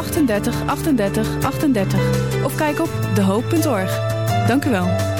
38 38 38 of kijk op dehoop.org. Dank u wel.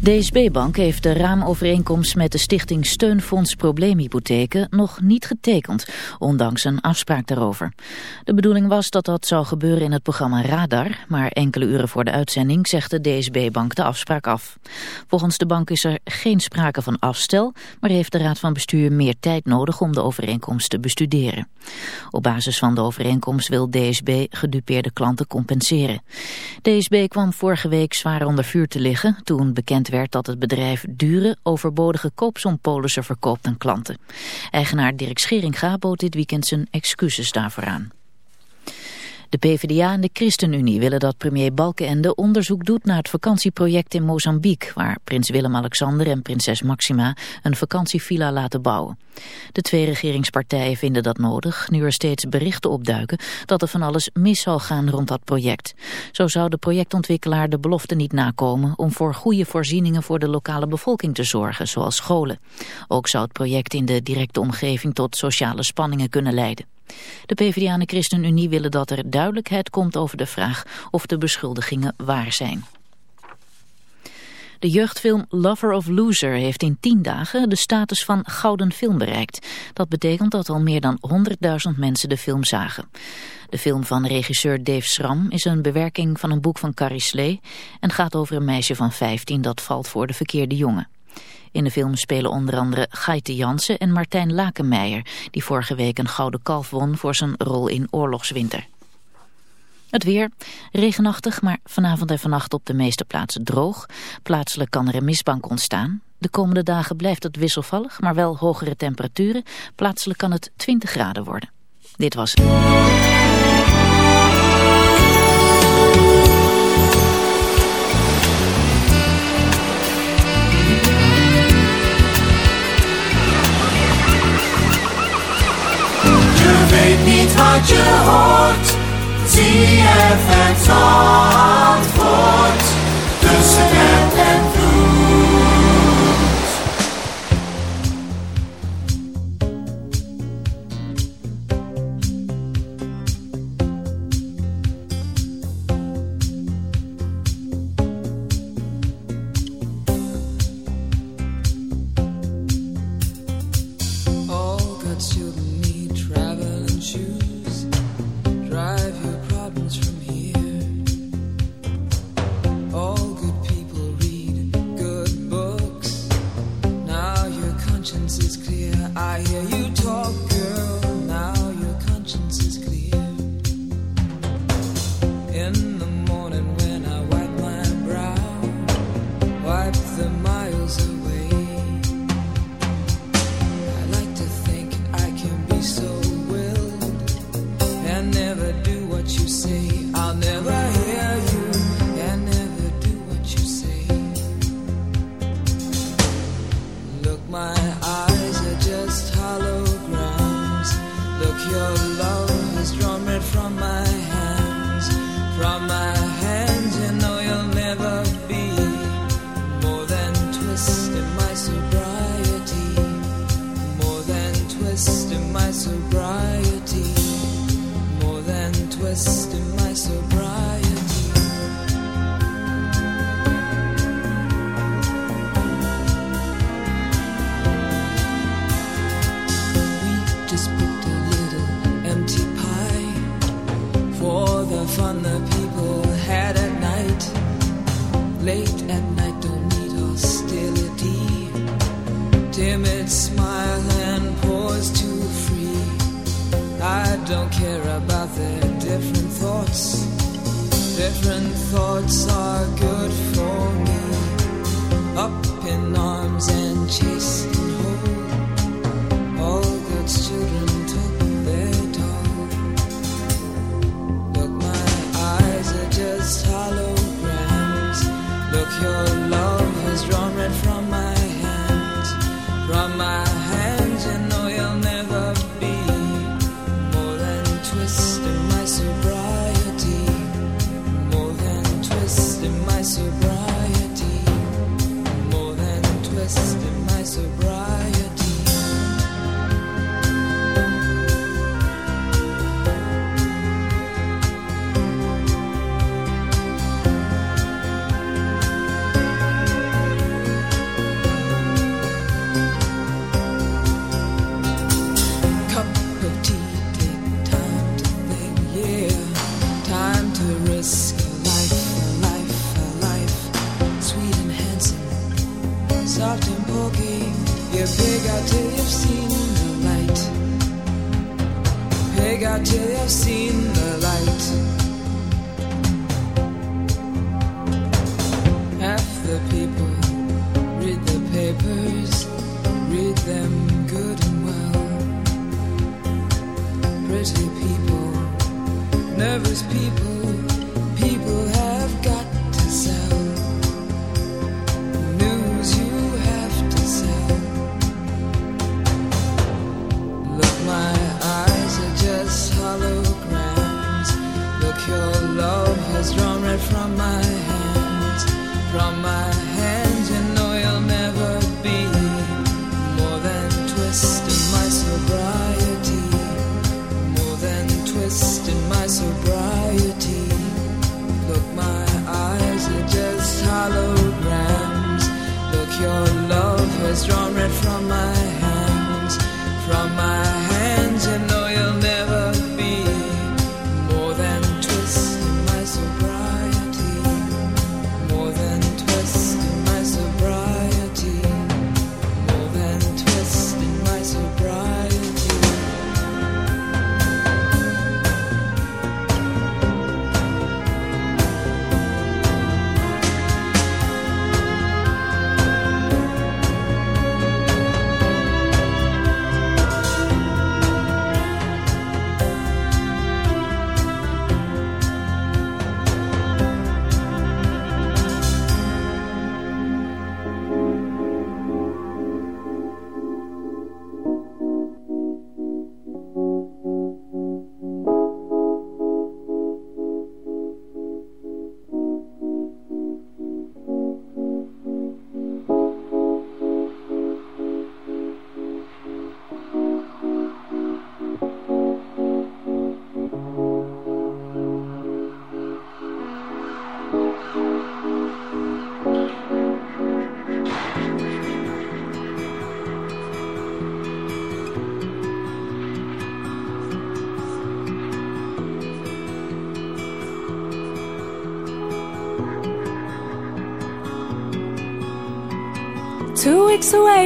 DSB Bank heeft de raamovereenkomst met de stichting Steunfonds Probleemhypotheken nog niet getekend, ondanks een afspraak daarover. De bedoeling was dat dat zou gebeuren in het programma Radar, maar enkele uren voor de uitzending zegt de DSB Bank de afspraak af. Volgens de bank is er geen sprake van afstel, maar heeft de Raad van Bestuur meer tijd nodig om de overeenkomst te bestuderen. Op basis van de overeenkomst wil DSB gedupeerde klanten compenseren. DSB kwam vorige week zwaar onder vuur te liggen toen bekend werd dat het bedrijf dure, overbodige koopsompolissen verkoopt aan klanten. Eigenaar Dirk Scheringa bood dit weekend zijn excuses daarvoor aan. De PvdA en de ChristenUnie willen dat premier Balkenende onderzoek doet naar het vakantieproject in Mozambique, waar prins Willem-Alexander en prinses Maxima een vakantievilla laten bouwen. De twee regeringspartijen vinden dat nodig, nu er steeds berichten opduiken dat er van alles mis zal gaan rond dat project. Zo zou de projectontwikkelaar de belofte niet nakomen om voor goede voorzieningen voor de lokale bevolking te zorgen, zoals scholen. Ook zou het project in de directe omgeving tot sociale spanningen kunnen leiden. De PvdA en de ChristenUnie willen dat er duidelijkheid komt over de vraag of de beschuldigingen waar zijn. De jeugdfilm Lover of Loser heeft in tien dagen de status van gouden film bereikt. Dat betekent dat al meer dan 100.000 mensen de film zagen. De film van regisseur Dave Schram is een bewerking van een boek van Carrie Slee... en gaat over een meisje van 15 dat valt voor de verkeerde jongen. In de film spelen onder andere Gaite Jansen en Martijn Lakenmeijer... die vorige week een gouden kalf won voor zijn rol in Oorlogswinter. Het weer, regenachtig, maar vanavond en vannacht op de meeste plaatsen droog. Plaatselijk kan er een mistbank ontstaan. De komende dagen blijft het wisselvallig, maar wel hogere temperaturen. Plaatselijk kan het 20 graden worden. Dit was... Weet niet wat je hoort. ZFM antwoord tussen het en sobriety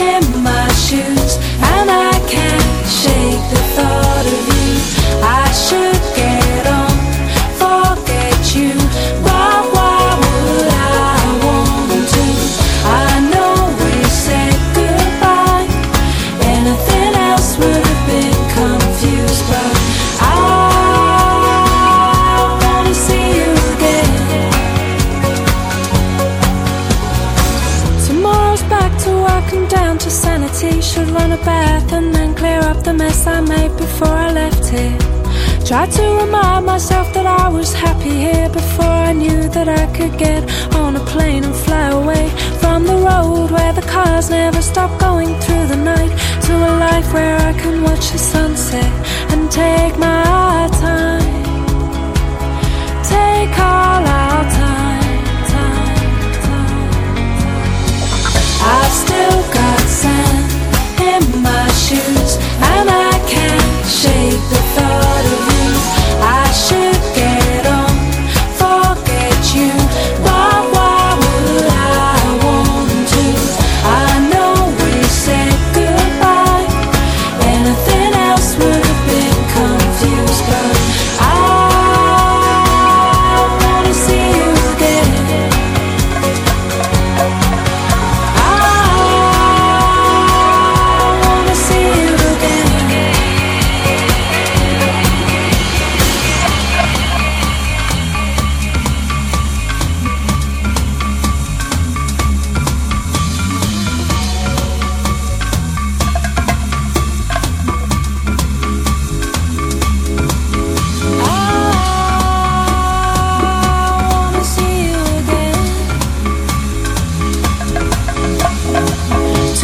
in my shoes, and I can't shake the thought of you. I should get Try to remind myself that I was happy here before I knew that I could get on a plane and fly away from the road where the cars never stop going through the night to a life where I can watch the sunset and take my time. Take all our time, time, time. I've still got sand in my shoes, and I can't shake the thought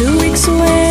Two weeks away,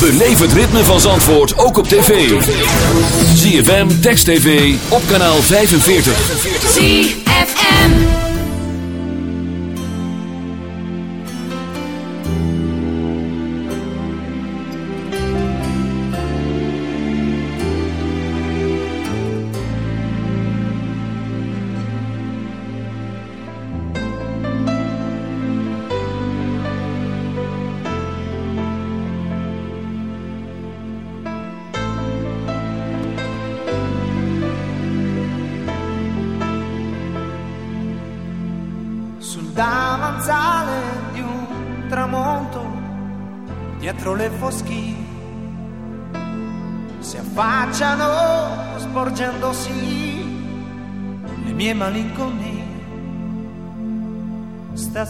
Beleef het ritme van Zandvoort ook op tv. ZFM, Text TV, op kanaal 45. ZFM.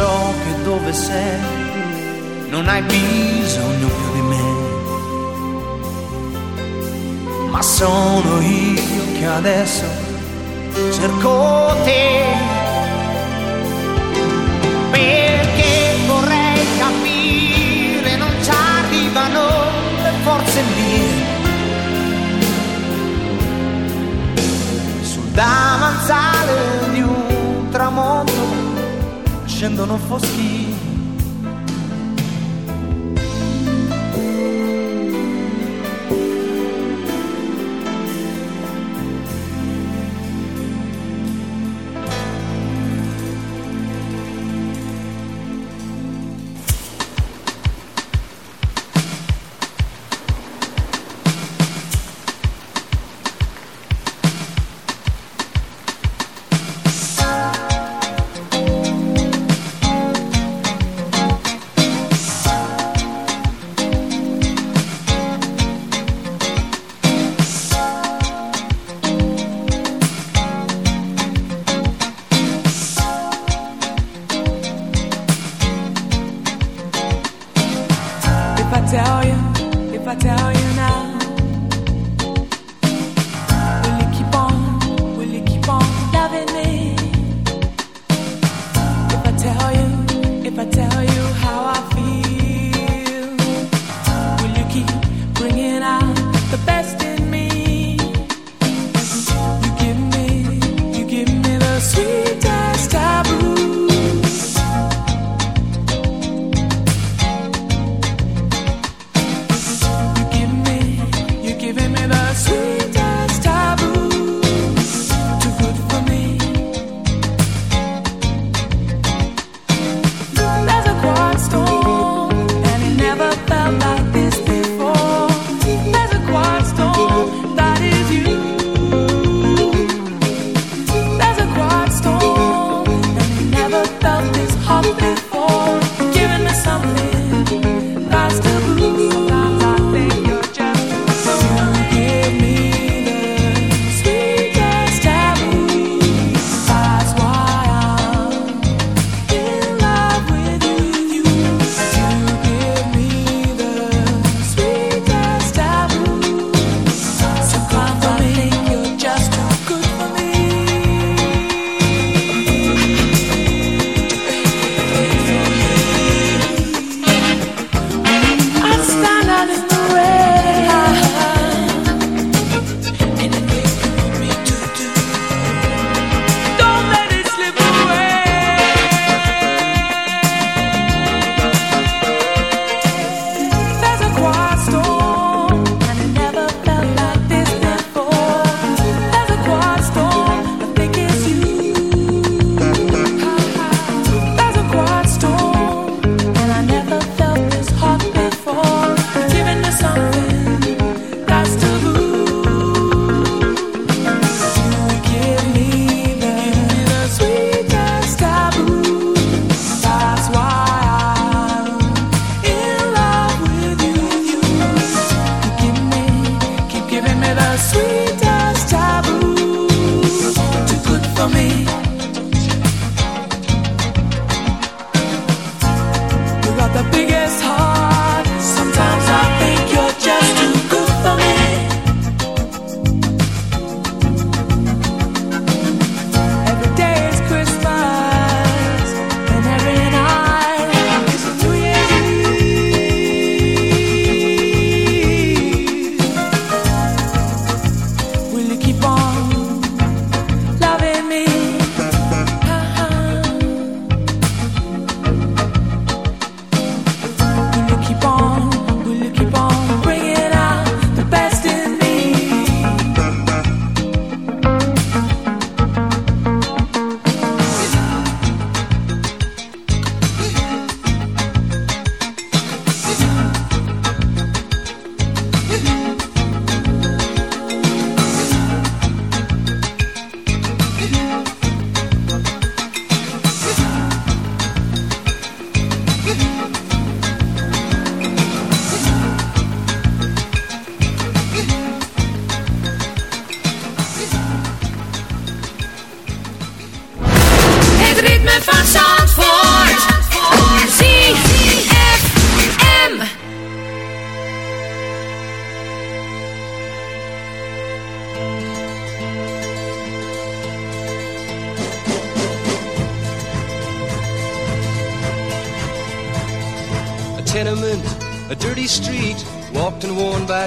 so che dove sei non hai bisogno più di me. Ma sono io che adesso cerco te perché vorrei capire, non ci arrivano le forze mie. Sul scendo non foschi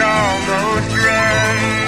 almost run.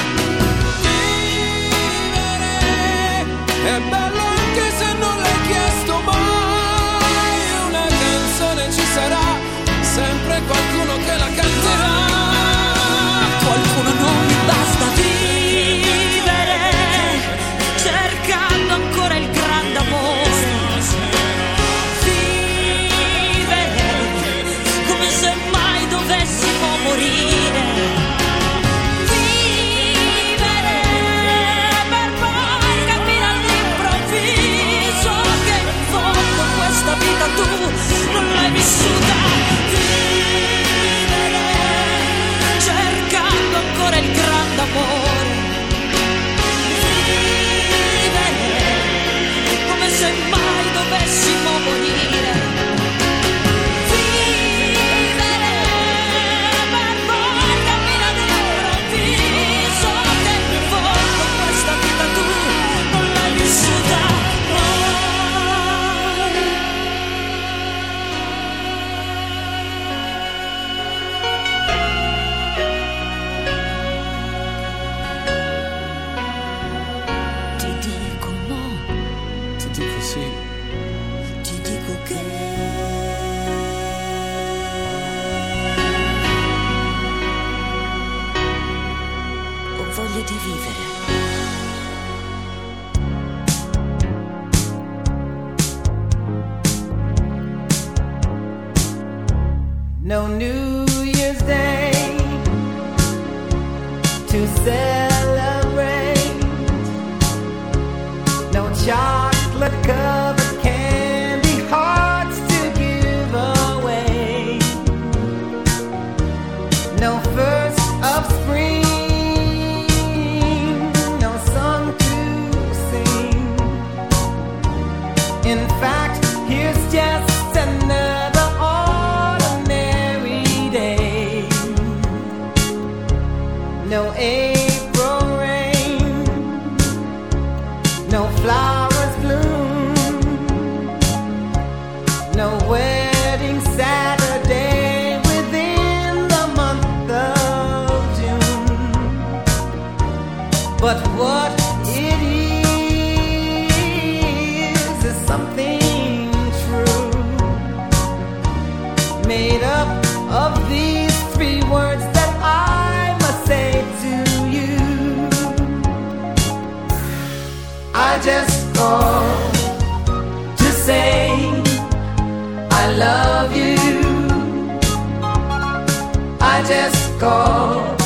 Just called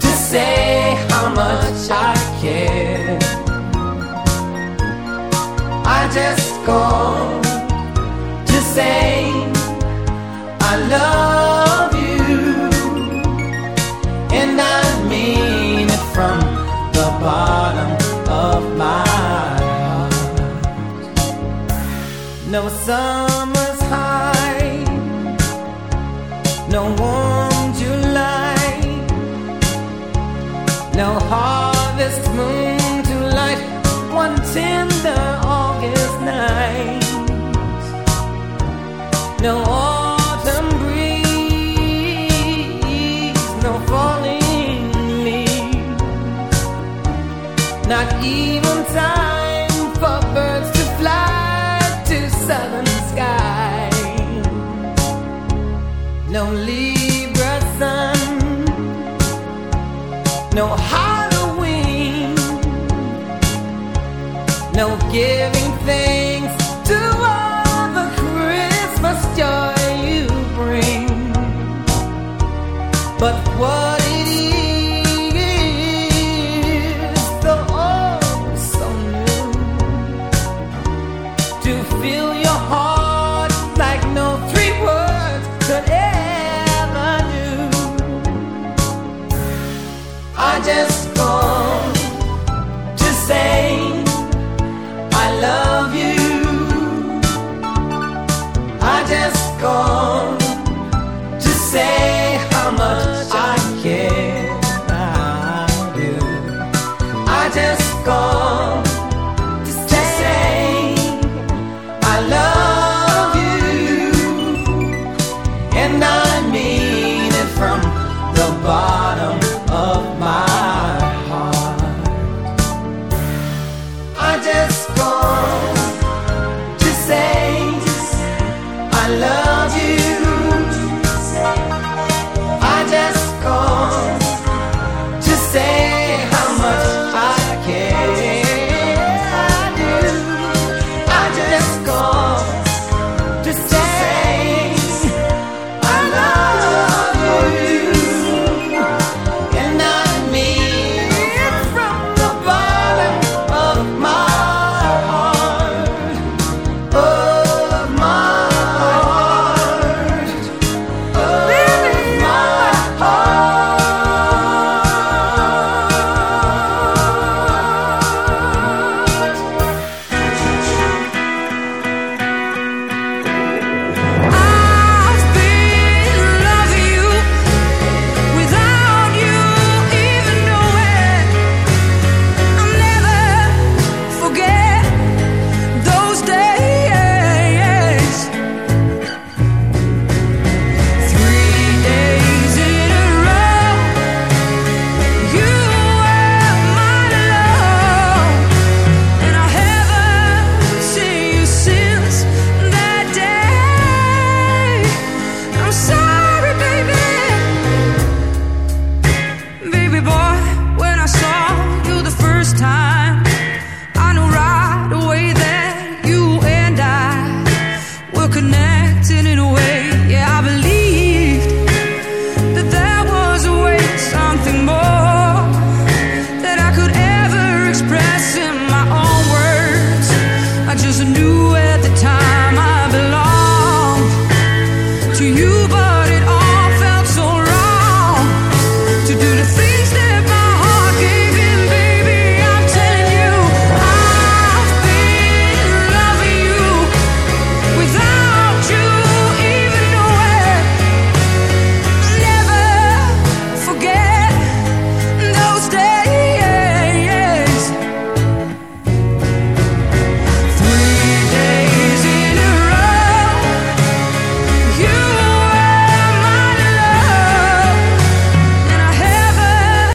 to say how much I care. I just called to say I love you, and I mean it from the bottom of my heart. summer's no harvest moon to light one tender August night, no autumn breeze, no falling leaves, not even time no Halloween, no giving thanks